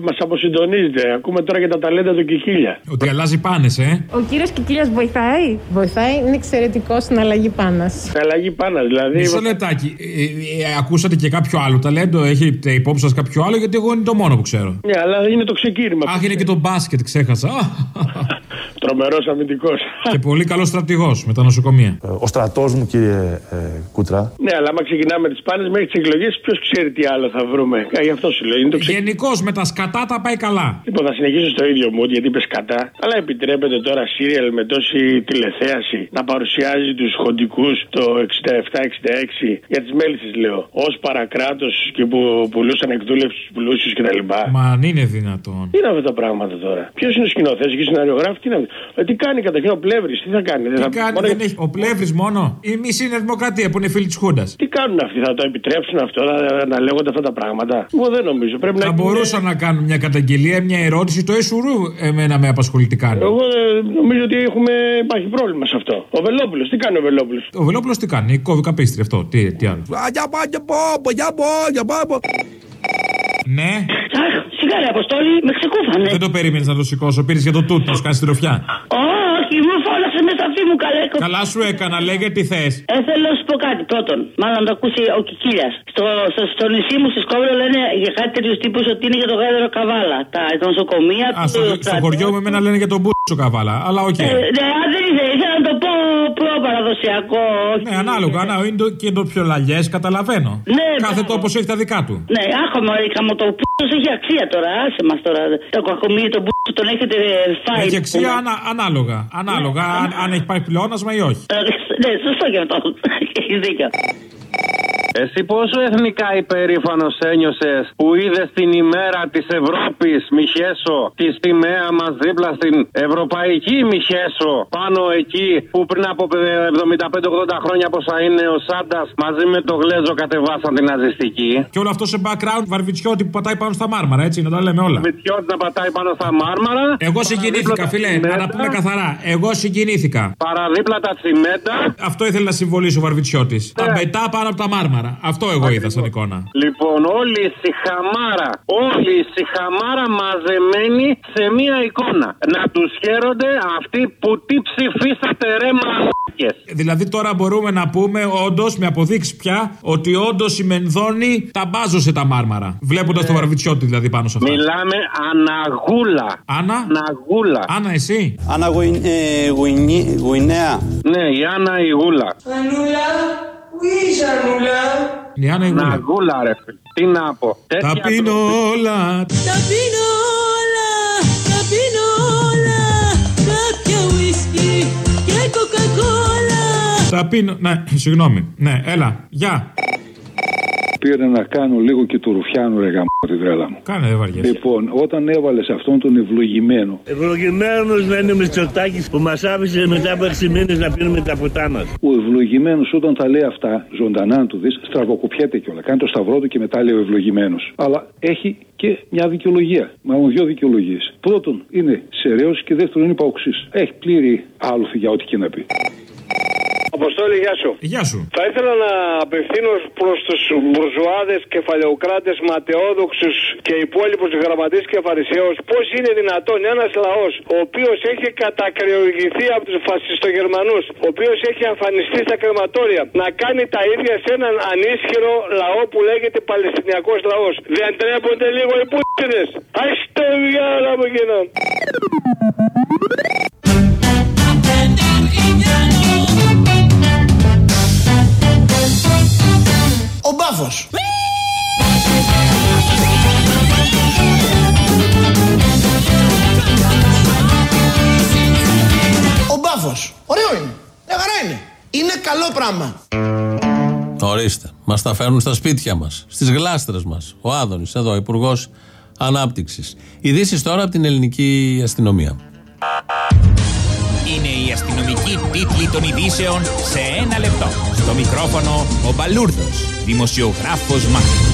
μας αποσυντονίζετε. Ακούμε τώρα και τα ταλέντα του Κικίλια. Ότι αλλάζει πάνες, ε. Ο κύριος Κικίλια βοηθάει; Βοηθάει, είναι εξαιρετικός στην αλλαγή πάνας. Στην αλλαγή πάνας, δηλαδή. Μισό λεπτάκι. Ε, ε, ακούσατε και κάποιο άλλο ταλέντο, έχετε υπόψη σας κάποιο άλλο, γιατί εγώ είναι το μόνο που ξέρω. Ναι, αλλά είναι το ξεκίνημα. Αχ, είναι και το μπάσκετ, ξέχασα. Τρομερός αμυντικός. και πολύ καλός στρατηγός με τα νοσοκομεία. Ο στρατός μου, κύριε ε, Κούτρα. Ναι, αλλά άμα ξεκινάμε τις πάνες μέχρι τις εκλογές, ποιος ξέρει τι άλλο θα βρούμε. Ε, Γι' αυτό σου λέω. Είναι το ξε... Γενικώς με τα σκατά τα πάει καλά. Λοιπόν, θα συνεχίσω στο ίδιο μου γιατί είπε κατά. Αλλά επιτρέπεται τώρα σύριαλ με τόση τηλεθέαση να παρουσιάζει τους χοντικούς το 67-66 για τις μέλισσες, λέω. Ω παρακράτος και που πουλούσαν εκδούλευση στους πλούσιους κτλ. Μα αν είναι δυνατόν. Τι είναι αυτά τα πράγματα τώρα. Ποιος είναι ο σκηνοθέτη και ο σεναριογράφη, τι είναι αυτό. Ε, τι κάνει καταρχήν ο Πλεύρης, τι θα κάνει. Τι θα... κάνει, μόνο- δεν έχει... Ο Πλεύρης μόνο; Η μισή είναι δημοκρατία που είναι φίλη της Χούντας. Τι κάνουν αυτοί, θα το επιτρέψουν αυτό να, να λέγονται αυτά τα πράγματα. Εγώ δεν νομίζω. Πρέπει Θα να μπορούσαν να κάνουν μια καταγγελία, μια ερώτηση. Το Εσουρού εμένα με απασχολεί τι κάνει. Εγώ ε, νομίζω ότι έχουμε... υπάρχει πρόβλημα σε αυτό. Ο Βελόπουλος, τι κάνει ο Βελόπουλος; Ο Βελόπουλος τι κάνει, κόβει καπίστρι αυτό. Τι, τι άλλο. Ναι. Σιγάρε, Αποστόλη, με ξεκούφανε. Δεν το περίμενες να το σηκώσω. Πήρες για το τούτο, κάνει τη ροφιά. Όχι, μου φώναξε μέσα αυτή μου καλέ. Καλά σου έκανα, λέγε τι θες. Ε, θέλω να σου πω κάτι. Πρώτον, μάλλον να το ακούσει ο Κικίλιας. Στο, στο, στο νησί μου, στη Σκόβρε, λένε για κάτι τέτοιους τύπους ότι είναι για το γάδερο καβάλα. Τα, τα νοσοκομεία, Α, το στο, στο στρατό. χωριό μου εμένα λένε για τον μπούτσο καβάλα. Αλλά οκ. Ε, ναι, αν δεν ήθελα, ήθελα να το πω προ-παραδοσιακό. όχι. Ναι, ανάλογα. Να, είναι το, και το πιο λαγιές, καταλαβαίνω. Ναι, Κάθε τόπος έχει τα δικά του. Ναι, άχομαι, είχαμε το πούτσο έχει αξία τώρα. Άσε μας τώρα. Το κακομίρι, τον πούτσο τον έχετε φάει. Έχει αξία ανα, ανάλογα. Ανάλογα αν, αν έχει πάρει πλεόνασμα ή όχι; Ε, Ναι, σωστό και αυτό. Έχει δίκιο. Εσύ πόσο εθνικά υπερήφανος ένιωσες που είδες την ημέρα της Ευρώπης, Μιχέσο, τη σημαία μας δίπλα στην Ευρωπαϊκή Μιχέσο, πάνω εκεί που πριν από 75-80 χρόνια πόσα είναι ο Σάντας μαζί με το Γλέζο κατεβάσαν την ναζιστική. Και όλο αυτό σε background βαρβιτσιώτη που πατάει πάνω στα μάρμαρα, έτσι, να τα λέμε όλα. Βιτιώτη να πατάει πάνω στα μάρμαρα. Εγώ συγκινήθηκα, φίλε. Να τα πούμε καθαρά. Εγώ συγκινήθηκα. Παραδίπλα τα τσιμέντα. Αυτό ήθελε να συμβολήσει ο Βαρβιτσιώτης. Τα πετά πάνω από τα μάρμαρα. Αυτό εγώ είδα σαν εικόνα. Λοιπόν, όλη η σιχαμάρα, όλη η σιχαμάρα μαζεμένη σε μία εικόνα. Να τους χαίρονται αυτοί που τι ψηφίσατε ρε μαλάκες. Δηλαδή τώρα μπορούμε να πούμε όντως, με αποδείξεις πια, ότι όντως η Μενδώνη τα μπάζωσε τα μάρμαρα. Βλέποντας το Βαρβιτσιώτη δηλαδή πάνω σε αυτά. Μιλάμε αναγούλα. Άννα. Αναγούλα. Άννα, εσύ; Άννα Γουινέα. Ναι, η Άννα η Γούλα. Ανούλα, ουίζ Ανούλα; Η Άννα η Γούλα. Αναγούλα ρε φίλε. Τι να πω. Τα πίνω όλα. Τα πίνω όλα, τα πίνω όλα Κάποια ουίσκι και κοκακόλα Τα πίνω. Ναι, συγγνώμη. Ναι, έλα. Γεια. Πήρε να κάνω λίγο και του Ρουφιάνου ρε γαμώ τη τρέλα μου. Κάνε, δεν βαριέσαι. Λοιπόν, όταν έβαλες αυτόν τον ευλογημένο, Ευλογημένος να είναι ο Μητσοτάκης που μας άφησε μετά από 6 μήνες να πίνουμε τα ποτά μας. ο ευλογημένος όταν τα λέει αυτά, ζωντανά αν του δεις, στραβοκοπιέται κιόλας. Κάνει το σταυρό του και μετά λέει ο ευλογημένος. Αλλά έχει και μια δικαιολογία. Μάλλον δύο δικαιολογίες. Πρώτον, είναι σεραίος και δεύτερον, είναι παοξής. Έχει πλήρη άλοθη για ό,τι και να πει. Αποστόλη, γεια σου. Γεια σου. Θα ήθελα να απευθύνω προς τους μπουρζουάδες, κεφαλαιοκράτες, ματαιόδοξους και υπόλοιπους γραμματείς και φαρισαίους πώς είναι δυνατόν ένας λαός ο οποίος έχει κατακρεουργηθεί από τους φασιστογερμανούς, ο οποίος έχει εμφανιστεί στα κρεματόρια, να κάνει τα ίδια σε έναν ανίσχυρο λαό που λέγεται Παλαιστινιακός λαός. Δεν τρέπονται λίγο οι πούτιδε. Αχτε διάλα μου γίνω. Ο μπάφος. Ο μπάφος. Ωραίο είναι. Μια χαρά είναι. Είναι καλό πράγμα. Ορίστε. Μας τα φέρνουν στα σπίτια μας, στις γλάστρες μας. Ο Άδωνης, εδώ, Υπουργός Ανάπτυξης. Ειδήσεις τώρα από την ελληνική αστυνομία. Είναι η αστυνομική τίτλη των ειδήσεων σε ένα λεπτό. Στο μικρόφωνο ο Μπαλούρδος, δημοσιογράφος Μάρκος.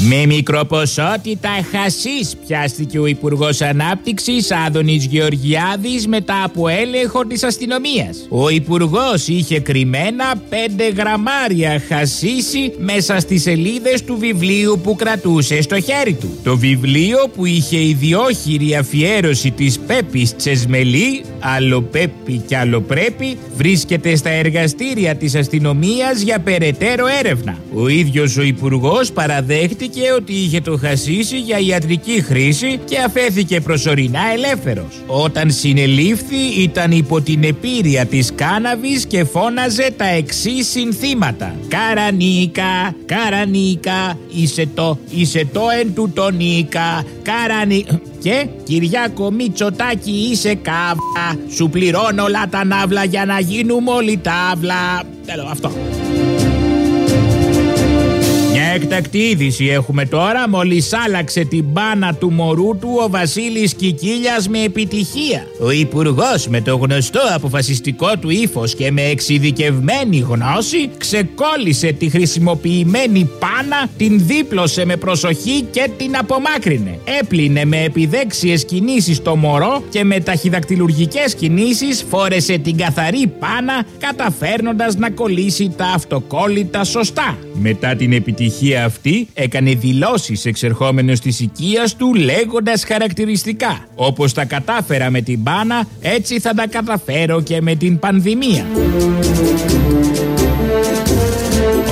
Με μικροποσότητα χασίς πιάστηκε ο Υπουργός Ανάπτυξης Άδωνης Γεωργιάδης μετά από έλεγχο της αστυνομίας. Ο Υπουργός είχε κρυμμένα 5 γραμμάρια χασίσι μέσα στις σελίδες του βιβλίου που κρατούσε στο χέρι του. Το βιβλίο που είχε ιδιόχειρη αφιέρωση της Πέπης Τσεσμελή, άλλο Πέπη κι άλλο πρέπει, βρίσκεται στα εργαστήρια της αστυνομίας για περαιτέρω έρευνα. Ο ίδιος ο Υπουργός παραδέχτηκε ότι είχε το χασίσει για ιατρική χρήση και αφέθηκε προσωρινά ελεύθερος. Όταν συνελήφθη ήταν υπό την επίρρεια της κάναβης και φώναζε τα εξής συνθήματα. Καρανίκα, καρανίκα, είσαι το, είσαι το εν του τονίκα, καρανί... Και Κυριάκο Μητσοτάκη είσαι καύλα, σου πληρώνω όλα τα ναύλα για να γίνουμε όλοι τάβλα. Τέλο αυτό. Μια έκτακτη είδηση έχουμε τώρα. Μόλις άλλαξε την μπάνα του μωρού του ο Βασίλης Κικίλιας με επιτυχία. Ο Υπουργός με το γνωστό αποφασιστικό του ύφος και με εξειδικευμένη γνώση ξεκόλλησε τη χρησιμοποιημένη πάνα, την δίπλωσε με προσοχή και την απομάκρυνε. Έπλυνε με επιδέξιες κινήσεις το μωρό και με ταχυδακτηλουργικές κινήσεις φόρεσε την καθαρή πάνα, καταφέρνοντας να κολλήσει τα αυτοκόλλητα σωστά. Μετά την επιτυχία αυτή έκανε δηλώσεις εξερχόμενος της οικίας του λέγοντας χαρακτηριστικά «Όπως τα κατάφερα με την μπάνα, έτσι θα τα καταφέρω και με την πανδημία».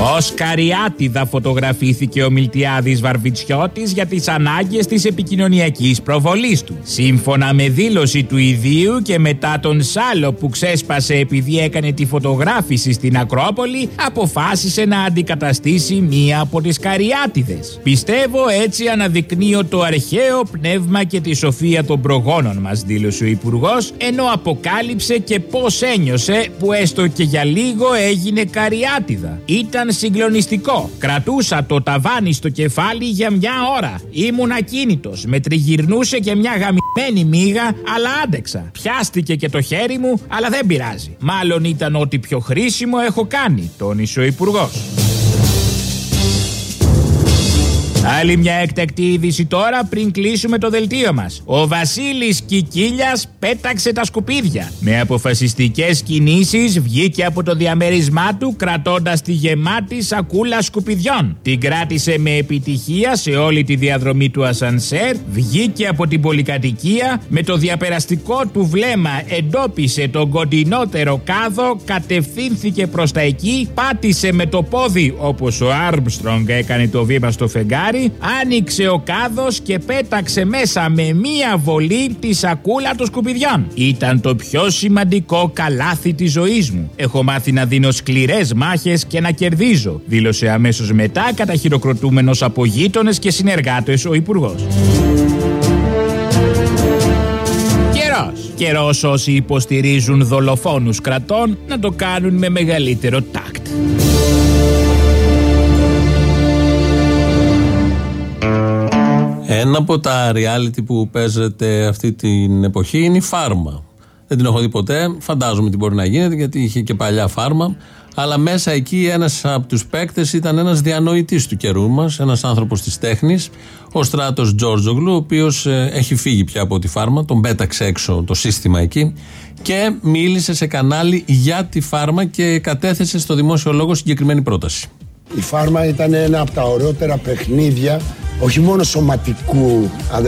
Ω καριάτιδα φωτογραφήθηκε ο Μιλτιάδης Βαρβιτσιώτης για τις ανάγκες της επικοινωνιακής προβολής του. Σύμφωνα με δήλωση του ιδίου και μετά τον Σάλο που ξέσπασε επειδή έκανε τη φωτογράφηση στην Ακρόπολη, αποφάσισε να αντικαταστήσει μία από τις καριάτιδες. Πιστεύω έτσι αναδεικνύω το αρχαίο πνεύμα και τη σοφία των προγόνων μας, δήλωσε ο Υπουργός, ενώ αποκάλυψε και πώς ένιωσε που έστω και για λίγο έγινε καριάτιδα. Ήταν συγκλονιστικό. Κρατούσα το ταβάνι στο κεφάλι για μια ώρα. Ήμουν ακίνητος. Με τριγυρνούσε και μια γαμημένη μίγα, αλλά άντεξα. Πιάστηκε και το χέρι μου, αλλά δεν πειράζει. Μάλλον ήταν ό,τι πιο χρήσιμο έχω κάνει, τόνισε ο Υπουργός. Άλλη μια έκτακτη είδηση τώρα πριν κλείσουμε το δελτίο μας. Ο Βασίλης Κικίλιας πέταξε τα σκουπίδια. Με αποφασιστικές κινήσεις βγήκε από το διαμέρισμά του κρατώντας τη γεμάτη σακούλα σκουπιδιών. Την κράτησε με επιτυχία σε όλη τη διαδρομή του ασανσέρ, βγήκε από την πολυκατοικία, με το διαπεραστικό του βλέμμα εντόπισε τον κοντινότερο κάδο, κατευθύνθηκε προς τα εκεί, πάτησε με το πόδι όπως ο Άρμστρονγκ έκανε το βήμα στο φεγγάρι άνοιξε ο κάδος και πέταξε μέσα με μία βολή τη σακούλα των σκουπιδιών. Ήταν το πιο σημαντικό καλάθι της ζωής μου. Έχω μάθει να δίνω σκληρές μάχες και να κερδίζω, δήλωσε αμέσως μετά καταχειροκροτούμενος από γείτονες και συνεργάτες ο Υπουργός. Καιρός. Καιρός όσοι υποστηρίζουν δολοφόνους κρατών να το κάνουν με μεγαλύτερο τάκτ. Ένα από τα reality που παίζεται αυτή την εποχή είναι η φάρμα. Δεν την έχω δει ποτέ. Φαντάζομαι τι μπορεί να γίνεται γιατί είχε και παλιά φάρμα. Αλλά μέσα εκεί ένας από τους παίκτες ήταν ένας διανοητής του καιρού μας, ένας άνθρωπος της τέχνης, ο Στράτος Τζόρτζογλου, ο οποίος έχει φύγει πια από τη φάρμα, τον πέταξε έξω το σύστημα εκεί και μίλησε σε κανάλι για τη φάρμα και κατέθεσε στο δημόσιο λόγο συγκεκριμένη πρόταση. Η φάρμα ήταν ένα από τα ωραιότερα παιχνίδια, όχι μόνο σωματικού α,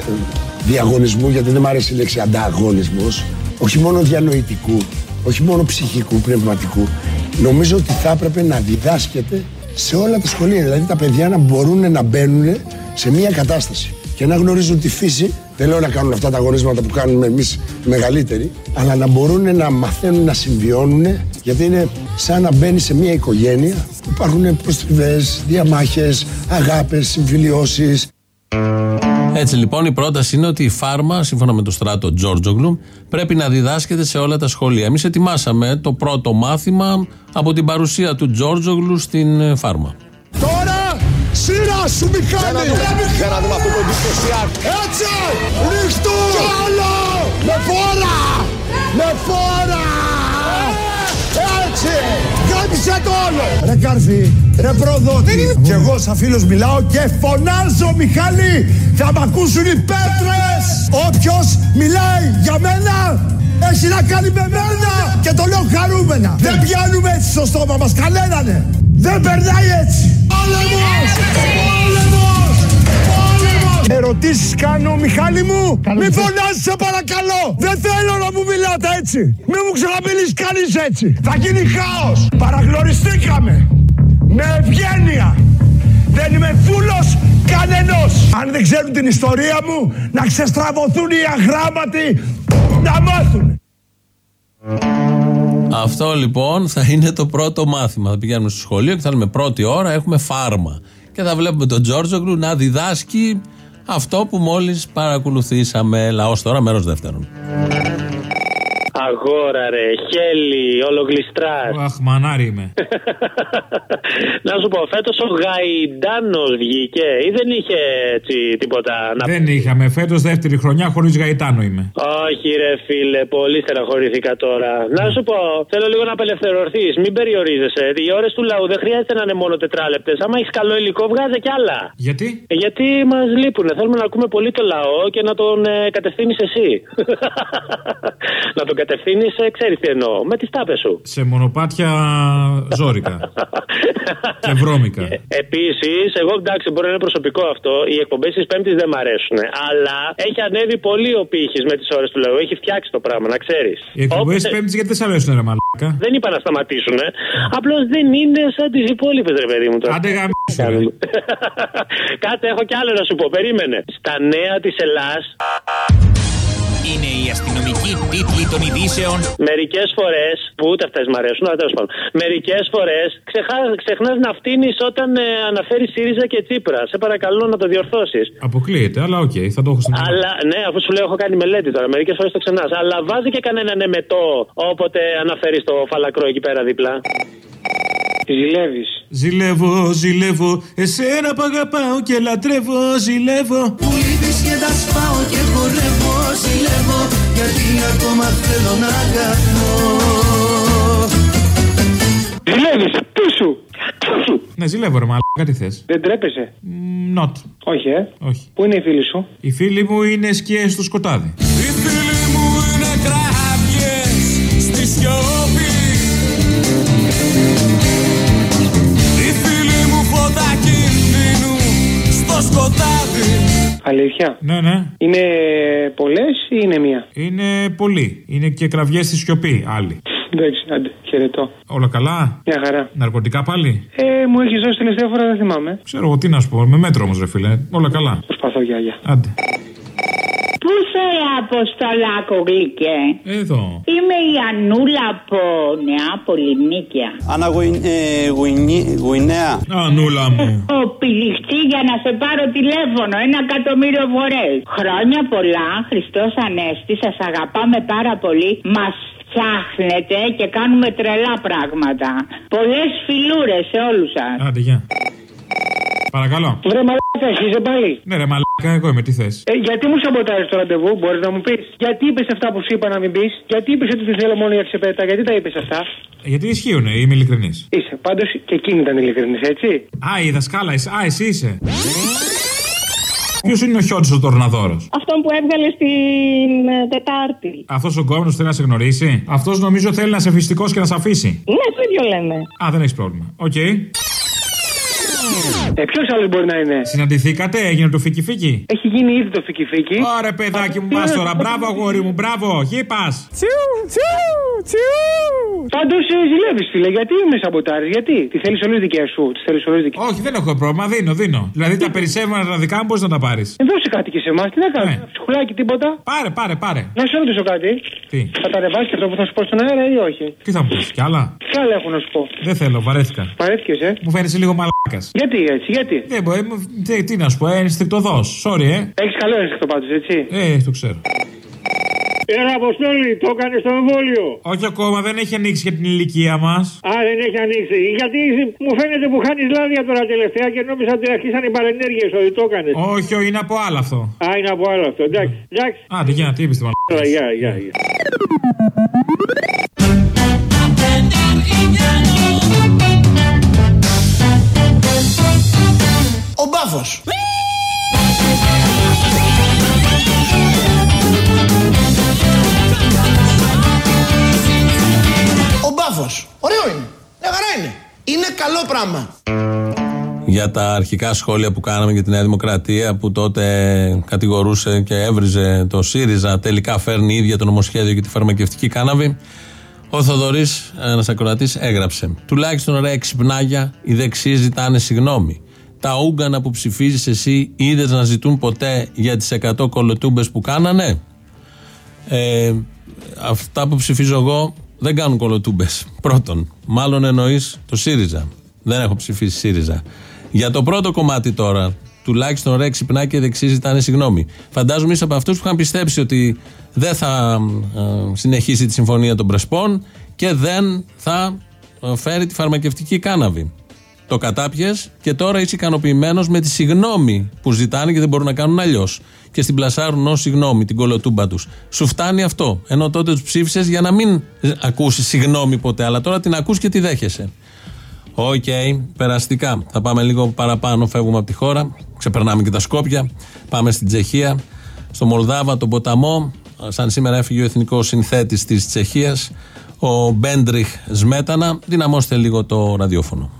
διαγωνισμού, γιατί δεν μου αρέσει η λέξη ανταγωνισμός, όχι μόνο διανοητικού, όχι μόνο ψυχικού, πνευματικού. Νομίζω ότι θα έπρεπε να διδάσκεται σε όλα τα σχολεία. Δηλαδή τα παιδιά να μπορούν να μπαίνουν σε μια κατάσταση και να γνωρίζουν τη φύση. Δεν λέω να κάνουν αυτά τα αγωνίσματα που κάνουμε εμείς μεγαλύτεροι, αλλά να μπορούν να μαθαίνουν να συμβιώνουν, γιατί είναι σαν να μπαίνει σε μια οικογένεια που υπάρχουν προστριβέ, διαμάχες, αγάπες, συμφιλιώσεις. Έτσι λοιπόν η πρόταση είναι ότι η φάρμα, σύμφωνα με το στράτο Τζόρτζογλου, πρέπει να διδάσκεται σε όλα τα σχολεία. Εμείς ετοιμάσαμε το πρώτο μάθημα από την παρουσία του Τζόρτζογλου στην ε, φάρμα. Τώρα σειρά σου Μιχάλη! Για να δούμε αυτό το εντυπωσιακό. Έτσι! Ρίχτου! Κι άλλο! Με φόρα! Με φόρα! Έτσι! Γάμισε το όλο! Ρε Κάρφη, ρε προδότη, κι εγώ σαν φίλος μιλάω και φωνάζω Μιχάλη! Θα μ' ακούσουν οι πέτρες! Όποιος μιλάει για μένα έχει να κάνει με μένα και το λέω χαρούμενα. Δεν πιάνουμε έτσι στο στόμα μας κανέναν. Δεν περνάει έτσι. Πόλεμος! Πόλεμος! Πόλεμος! Ερωτήσεις κάνω Μιχάλη μου. Μη φωνάζεις σε παρακαλώ. Δεν θέλω να μου μιλάτε έτσι. Μη μου ξαναμιλήσει κανείς έτσι. Θα γίνει χάος. Παραγνωριστήκαμε. Με ευγένεια. Δεν είμαι φούλος κανενός. Αν δεν ξέρουν την ιστορία μου, να ξεστραβωθούν οι αγράμματοι να μάθουν. Αυτό λοιπόν θα είναι το πρώτο μάθημα. Θα πηγαίνουμε στο σχολείο και θα λέμε πρώτη ώρα έχουμε φάρμα. Και θα βλέπουμε τον Τζόρτζογλου να διδάσκει αυτό που μόλις παρακολουθήσαμε. Λαός τώρα, μέρος δεύτερον. Αγόρα ρε, χέλι, ολογλιστρά. Αχ, μανάρι είμαι. να σου πω, φέτος ο Γαϊντάνος βγήκε ή δεν είχε έτσι τίποτα να Δεν είχαμε. Φέτος δεύτερη χρονιά χωρίς γαϊτάνο είμαι. Όχι, ρε φίλε, πολύ στεναχωρήθηκα τώρα. Να σου πω, θέλω λίγο να απελευθερωθείς. Μην περιορίζεσαι. Οι ώρες του λαού δεν χρειάζεται να είναι μόνο τετράλεπτες. Άμα έχεις καλό υλικό, βγάζε κι άλλα. Γιατί; Ε, Γιατί μας λείπουν. Θέλουμε να ακούμε πολύ το λαό και να τον ε, κατευθύνεις εσύ. να τον κατευθύνεις, ε, ξέρεις τι εννοώ. Με τις τάπες σου. Σε μονοπάτια ζώρικα. και βρώμικα. Επίσης, εγώ εντάξει, μπορεί να είναι προσωπικό αυτό. Οι εκπομπές της Πέμπτης δεν μ' αρέσουν. Αλλά έχει ανέβει πολύ ο πύχης με τις ώρες του λαού. Έχει φτιάξει το πράγμα, να ξέρεις. Οι εκπομπές της Πέμπτης γιατί δεν σ' αρέσουν, ρε μαλάκα; Δεν είπα να σταματήσουν. Απλώς δεν είναι σαν τις υπόλοιπες, ρε παιδί μου τώρα. Άντε γαμίσου, ρε. Κάτσε, έχω κι άλλο να σου πω. Περίμενε. Στα νέα της Ελλά. Είναι οι αστυνομικοί τίτλοι των ειδήσεων. Μερικές φορές, που ούτε αυτές μ' αρέσουν, αλλά τέλος πάντων. Μερικές φορές ξεχνάς να φτύνεις όταν ε, αναφέρει ΣΥΡΙΖΑ και Τσίπρα. Σε παρακαλώ να το διορθώσεις. Αποκλείεται, αλλά οκ, θα το έχω στην Αλλά ναι, αφού σου λέω, έχω κάνει μελέτη τώρα. Μερικές φορές το ξεχνά. Αλλά βάζει και κανέναν εμετό όποτε αναφέρεις το φαλακρό εκεί πέρα δίπλα. Ζηλεύεις. Ζηλεύω, ζηλεύω, εσένα που αγαπάω και λατρεύω, ζηλεύω. Που λείπεις και τα σπάω και χορεύω Ζηλεύω γιατί ακόμα θέλω να αγαπώ Ζηλεύεις, πού σου. Ναι, ζηλεύω, ρε μαλάκα, τι θες. Δεν τρέπεσαι. Not. Όχι, ε. Όχι. Πού είναι οι φίλοι σου; Οι φίλοι μου είναι σκιές στο σκοτάδι. Οι φίλοι μου είναι κράβιες στη σιώπη Οι φίλοι μου φώτα κινδύνου στο σκοτάδι Αλήθεια; Ναι, ναι. Είναι πολλές ή είναι μία; Είναι πολλοί. Είναι και κραυγές στη σιωπή, άλλοι. Εντάξει, άντε, χαιρετώ. Όλα καλά; Μια χαρά. Ναρκωτικά πάλι; Ε, μου έχεις δώσει τελευταία φορά, δεν θυμάμαι. Ξέρω εγώ τι να σου πω. Με μέτρο όμως, ρε φίλε. Όλα καλά. Προσπαθώ, γιάγια. Άντε. Πού σε Αποστολάκο γλυκέ. Εδώ. Είμαι η Ανούλα από Νεάπολη Νίκαια. Άννα Γουινέα. Ανούλα μου. Ο πηλιχτή για να σε πάρω τηλέφωνο ένα εκατομμύριο φορές. Χρόνια πολλά, Χριστός Ανέστη, σας αγαπάμε πάρα πολύ. Μας φτιάχνετε και κάνουμε τρελά πράγματα. Πολλές φιλούρες σε όλους σας. Άντε, γεια. Παρακαλώ. Βρε μαλάκα, εσύ είσαι πάλι. Ναι, ρε μαλάκα, εγώ είμαι, τι θες; Ε, γιατί μου σαμποτάρει το ραντεβού, μπορείς να μου πεις; Γιατί είπες αυτά που σου είπα να μην πεις; Γιατί είπες ότι τη θέλω μόνο για ξεπέτα; Γιατί τα είπες αυτά; Ε, Γιατί ισχύουν, είμαι ειλικρινής. Είσαι. Πάντως και εκείνη ήταν ειλικρινής, έτσι. Α, η δασκάλα, είσαι- α, εσύ είσαι. Ποιος είναι ο Χιόντζο ο Τορναδόρος; Αυτόν που έβγαλε στην ε, Τετάρτη. Αυτός ο κόμενο θέλει να σε γνωρίσει; Αυτός νομίζω θέλει να σε φυσικός και να σε αφήσει; Ναι, το ίδιο λέμε. Α, δεν έχεις πρόβλημα. Οκ. Ε, ποιος άλλος μπορεί να είναι; Συναντηθήκατε, έγινε το φίκι φίκι. Έχει γίνει ήδη το φίκι φίκι. Ωραία, παιδάκι μου, πας τώρα. Μπράβο, αγόρι μου, μπράβο. Γη πας. Τσιου, τσιου, τσιου. Πάντως ζηλεύεις, φίλε, γιατί με σαμποτάρεις, γιατί; Τη θέλεις όλες δικές σου. Τις θέλεις όλες δικές Όχι, δεν έχω πρόβλημα, δίνω, δίνω. Δηλαδή τα περισσεύματα τα δικά μου μπορείς να τα πάρεις. Ε, δώσε κάτι και σε εμάς, τι να κάνει. Ναι. Ψυχουλάκι, τίποτα. Πάρε, πάρε, πάρε. Να σε ρωτήσω κάτι. Τι, Θα τα ανεβάσεις αυτό που θα σου πω στον αέρα ή όχι; τι θα μου πεις, κι άλλα; Τι άλλα έχω να σου πω. Δεν θέλω, βαρέθηκα. Παρέθηκε, ε; Μου φαίνεσαι λίγο μαλάκας. Γιατί έτσι, γιατί; Δεν μπορεί, μου- τι, τι να σου πω, ε, ενστικτοδό. Sorry, ε. Έχεις καλό ένστικτο πάντω, έτσι; Ε, το ξέρω. Έλα, Αποστόλη, το έκανες στο εμβόλιο. Όχι ακόμα, δεν έχει ανοίξει για την ηλικία μας. Α, δεν έχει ανοίξει. Γιατί μου φαίνεται που χάνεις λάδια τώρα τελευταία και νόμιζα ότι αρχίσαν οι παρενέργειες ότι το έκανες. Όχι, όχι, είναι από άλλο αυτό. Α, είναι από άλλο αυτό. Εντάξει. εντάξει. Άντε, για τι είπες τη μαλάκα. Τώρα, γεια, γεια, γεια. Ο μπάφος. Ο μπάφος. Ωραίο είναι. Μια χαρά είναι. Είναι καλό πράγμα. για τα αρχικά σχόλια που κάναμε για τη Νέα Δημοκρατία που τότε κατηγορούσε και έβριζε το ΣΥΡΙΖΑ τελικά φέρνει η ίδια το νομοσχέδιο για τη φαρμακευτική κάναβη ο Θοδωρής, ένας ακροατής, έγραψε. Τουλάχιστον ρε ξυπνάγια, οι δεξιοί ζητάνε συγγνώμη. Τα Ούγκανα που ψηφίζεις εσύ είδες να ζητούν ποτέ για τις 100 κολοτούμπες που κάνανε; Ε, αυτά που ψηφίζω εγώ δεν κάνουν κολοτούμπες. Πρώτον, μάλλον εννοείς το ΣΥΡΙΖΑ. Δεν έχω ψηφίσει ΣΥΡΙΖΑ. Για το πρώτο κομμάτι τώρα, τουλάχιστον ρε ξυπνά και δεξί ζητάνε συγγνώμη. Φαντάζομαι είσαι από αυτούς που είχαν πιστέψει ότι δεν θα ε, συνεχίσει τη συμφωνία των Πρεσπών και δεν θα ε, φέρει τη φαρμακευτική κάναβη. Το κατάπιες και τώρα είσαι ικανοποιημένος με τη συγνώμη που ζητάνε και δεν μπορούν να κάνουν αλλιώς. Και σ' την πλασάρουν ως συγνώμη την κολοτούμπα τους. Σου φτάνει αυτό. Ενώ τότε τους ψήφισες για να μην ακούσεις συγνώμη ποτέ, αλλά τώρα την ακούς και τη δέχεσαι. Οκ, περαστικά. Θα πάμε λίγο παραπάνω, φεύγουμε από τη χώρα. Ξεπερνάμε και τα Σκόπια. Πάμε στην Τσεχία, στο Μολδάβα, τον ποταμό. Σαν σήμερα έφυγε ο εθνικός συνθέτης της Τσεχίας, ο Μπέντριχ Σμέτανα. Δυναμώστε λίγο το ραδιόφωνο.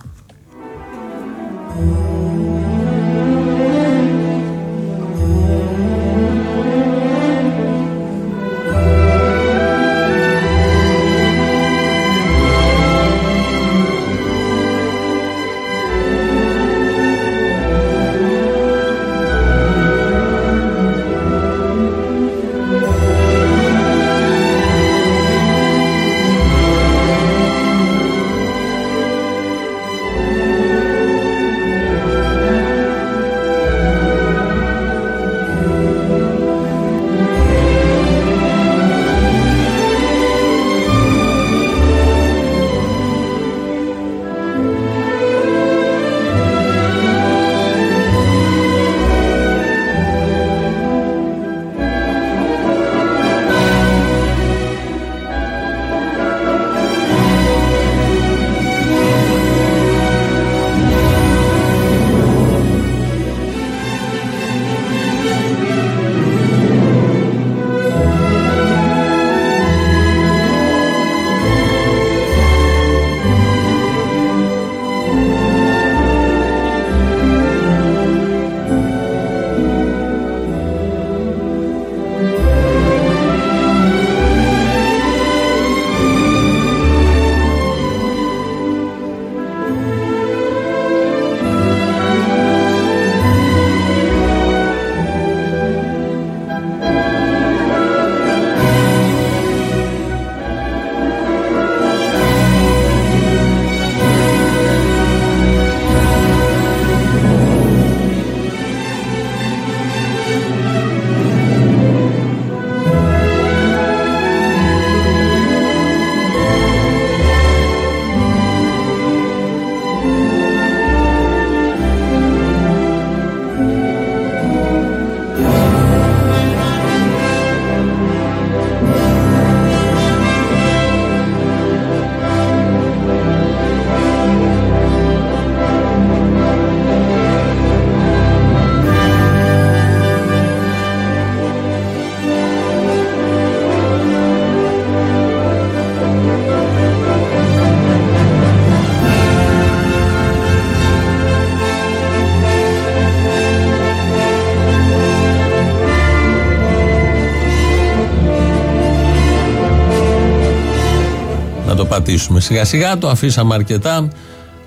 Σταματήσουμε σιγά σιγά. Το αφήσαμε αρκετά.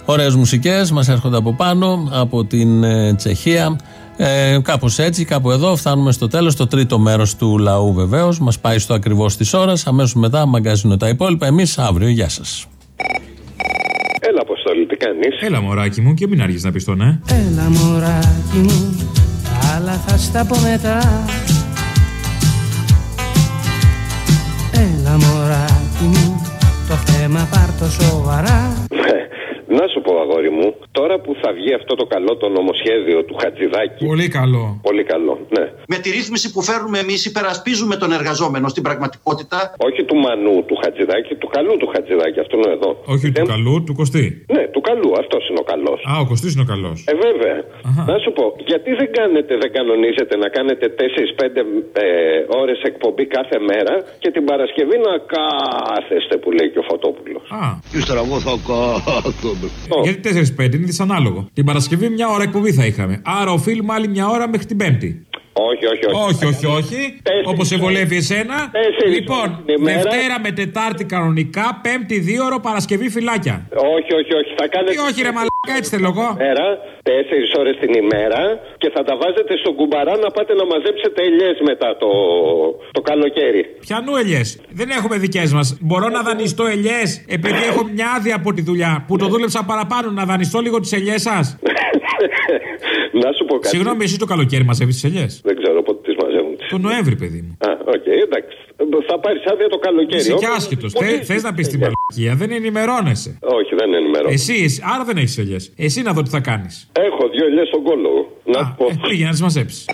Ωραίες μουσικές μας έρχονται από πάνω, από την ε, Τσεχία. Ε, Κάπως έτσι, κάπου εδώ φτάνουμε στο τέλος. Το τρίτο μέρος του λαού βεβαίως μας πάει στο ακριβώς τη ώρα. Αμέσως μετά μαγκαζίνο τα υπόλοιπα. Εμείς αύριο. Γεια σας. Έλα, Αποστόλη, τι κάνεις; Έλα, μωράκι μου, και μην αργεί να πεις το ναι. Έλα μωράκι μου, άλλα θα στα πω μετά Έλα μωράκι μου, το θέμα πάρ' το σοβαρά Να σου πω, αγόρι μου, τώρα που θα βγει αυτό το καλό το νομοσχέδιο του Χατζηδάκη. Πολύ καλό. Πολύ καλό, ναι. Με τη ρύθμιση που φέρνουμε εμείς, υπερασπίζουμε τον εργαζόμενο στην πραγματικότητα. Όχι του Μανού του Χατζηδάκη, του καλού του Χατζηδάκη, αυτό είναι εδώ. Όχι του καλού, του Κωστή. Ναι, του καλού, αυτός είναι ο καλός. Α, ο Κωστής είναι ο καλός. Ε, βέβαια. Να σου πω, γιατί δεν κάνετε, δεν κανονίζετε να κάνετε 4-5 ε, ώρες εκπομπή κάθε μέρα και την Παρασκευή να κάθεστε που λέει και ο Φωτόπουλος. Α. Και ύστερα εγώ θα κάθομαι. Γιατί 4-5 είναι δυσανάλογο. Την Παρασκευή μια ώρα εκπομπή θα είχαμε. Άρα οφείλουμε άλλη μια ώρα μέχρι την Πέμπτη. Όχι, όχι, όχι. Όχι, όχι, όχι. Όπως σε βολεύει εσένα. λοιπόν, Δευτέρα με Τετάρτη κανονικά, Πέμπτη δύο ώρο, Παρασκευή φυλάκια. Όχι, όχι, όχι. Θα κάνετε. Τι όχι, ρε μαλάκα, έτσι θέλω εγώ. Μέρα, τέσσερις ώρες την ημέρα και θα τα βάζετε στον κουμπαρά να πάτε να μαζέψετε ελιές μετά το, το καλοκαίρι. Ποιανού ελιές. Δεν έχουμε δικές μας. Μπορώ να δανειστώ ελιές επειδή έχω μια άδεια από τη δουλειά που το δούλεψα παραπάνω. Να δανειστώ λίγο τις ελιές σας; να σου πω κάτι. Συγγνώμη, εσύ το καλοκαίρι μαζεύεις τις ελιές; Δεν ξέρω πότε τις μαζεύουν. Το Νοέμβρη, παιδί μου. Α, οκ, εντάξει. Θα πάρεις άδεια το καλοκαίρι. Είσαι και άσχετο. Θε να πεις την μαλακία, δεν ενημερώνεσαι. Όχι, δεν ενημερώνεσαι. Εσύ, εσύ, άρα δεν έχεις ελιές. Εσύ να δω τι θα κάνεις. Έχω δύο ελιές στον κόλλο. Να Α, πω. ε, πήγαινε να τις μαζέψεις.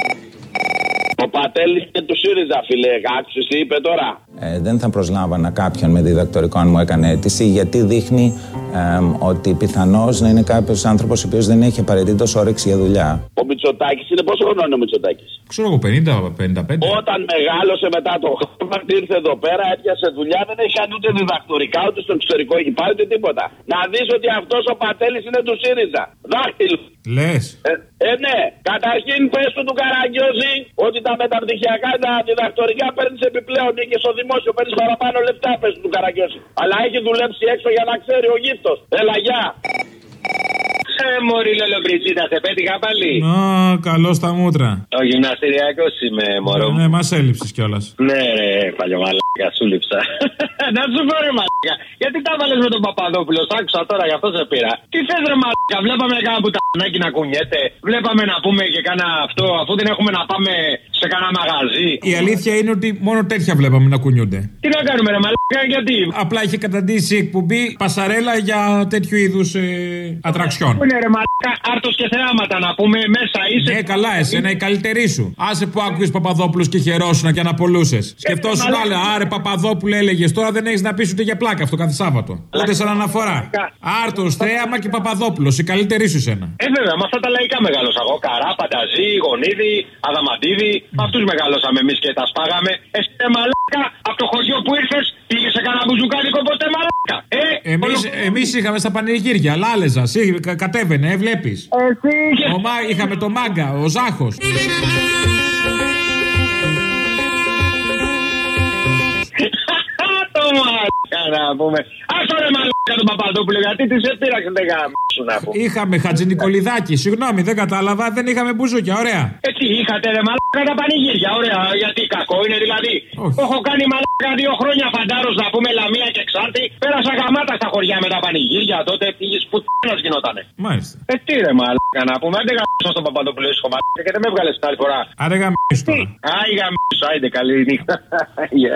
Ο Πατέλη και του ΣΥΡΙΖΑ, φίλε, άκουσε τι είπε τώρα. Ε, δεν θα προσλάμβανα κάποιον με διδακτορικό αν μου έκανε αίτηση, γιατί δείχνει ε, ότι πιθανώς να είναι κάποιος άνθρωπος ο οποίος δεν έχει απαραίτητος όρεξη για δουλειά. Ο Μητσοτάκης είναι πόσο χρόνο είναι ο Μητσοτάκης; Ξέρω εγώ 50-55. Όταν μεγάλωσε μετά το Χάρβαρντ ήρθε εδώ πέρα, έπιασε δουλειά, δεν έχει κάνει ούτε διδακτορικά ούτε στο εξωτερικό έχει πάρει ούτε τίποτα. Να δεις ότι αυτός ο Πατέλη είναι του ΣΥΡΙΖΑ. Δάχτυλο. Λες. Ε, ε, ναι. Καταρχήν πες του του Καραγκιόζη ότι τα μεταπτυχιακά τα διδακτορικά παίρνεις επιπλέον και στο δημόσιο παίρνεις παραπάνω λεφτά, πες του Καραγκιόζη. Αλλά έχει δουλέψει έξω για να ξέρει ο γύφτος. Έλα, γεια. Ε, μωρή λολομπριτσίτα, σε πέτυχα πάλι. Α, καλό στα μούτρα. Ο γυμναστηριακός είμαι, μωρό. Ναι, μας έλειψες κιόλας. Ναι, ρε, παλιωμαλάκα, σου λείψα. να σου πω, ρε, μαλάκα. Γιατί τα βάλες με τον Παπαδόπουλο, σ' άκουσα τώρα, γι' αυτό σε πήρα. Τι θες, ρε, μαλάκα, βλέπαμε κάνα πουτανάκι να κουνιέται. Βλέπαμε να πούμε και κάνα αυτό, αφού δεν έχουμε να πάμε σε κάνα μαγαζί. Η αλήθεια είναι ότι μόνο τέτοια βλέπαμε να κουνιούνται. Τι να κάνουμε, ρε, μαλάκα, γιατί; Απλά είχε καταντήσει η εκπομπή πασαρέλα για τέτοιου είδους ε, ατραξιών. Πού είναι, ρε, μαλάκα, άρτος και θεάματα να πούμε μέσα είσαι. Ναι, καλά, εσένα η καλύτερη σου. Άσε που άκουγες Παπαδόπουλο και χαιρόσουνα και αναπολούσες. Σκεφτόσουν μαλάκα. άλλα. Άρε Παπαδόπουλο έλεγες τώρα δεν έχεις να πεις ούτε για πλάκα αυτό κάθε Σάββατο. Ούτε σαν αναφορά. Άρτος, θέαμα και Παπαδόπουλος. Η καλύτερη σου σένα. Ε, βέβαια, με αυτά τα λαϊκά μεγάλωσα εγώ. Καρά, Πανταζή, Γονίδη, Αδαμαντίδη. Με αυτούς μεγάλωσαμε εμείς και τα σπάγαμε. Εσύ ρε μαλάκα, από το χωριό που ήρθες, πήγες σε κανένα μπουζουκάδικο ποτέ μαλάκα. Ε, Εμείς, εμείς είχαμε στα πανηγύρια, λάλεζας, σύ- κα- κατέβαινε, ε, βλέπεις. Εσύ είχες- Ο Μα- είχαμε το μάγκα, ο Ζάχος. το μαλάκα να πούμε. Άστο ρε μαλάκα τον Παπαδόπουλο, γιατί τη επίραξε δεν γάμισου να πούμε. Είχαμε Χατζηνικολιδάκη, συγγνώμη, δεν κατάλαβα, δεν είχαμε μπουζούκια, ωραία. Έτσι είχατε ρε μαλάκα τα πανηγύρια, ωραία. Γιατί κακό είναι δηλαδή. Το έχω κάνει μαλάκα δύο χρόνια φαντάρος να πούμε Λαμία και Ξάρτη. Πέρασα γαμάτα στα χωριά με τα πανηγύρια τότε πήγες που γινότανε. Μάλιστα. Ε, τι ρε μαλάκα να πούμε, δεν γαμίσω στον Παπαδόπουλο ήσυχο μαλάκα και δεν με έβγαλε την άλλη φορά. Άρα γαμίσου τώρα. Άι γαμίσω, άιντε καλή νύχτα. Γεια.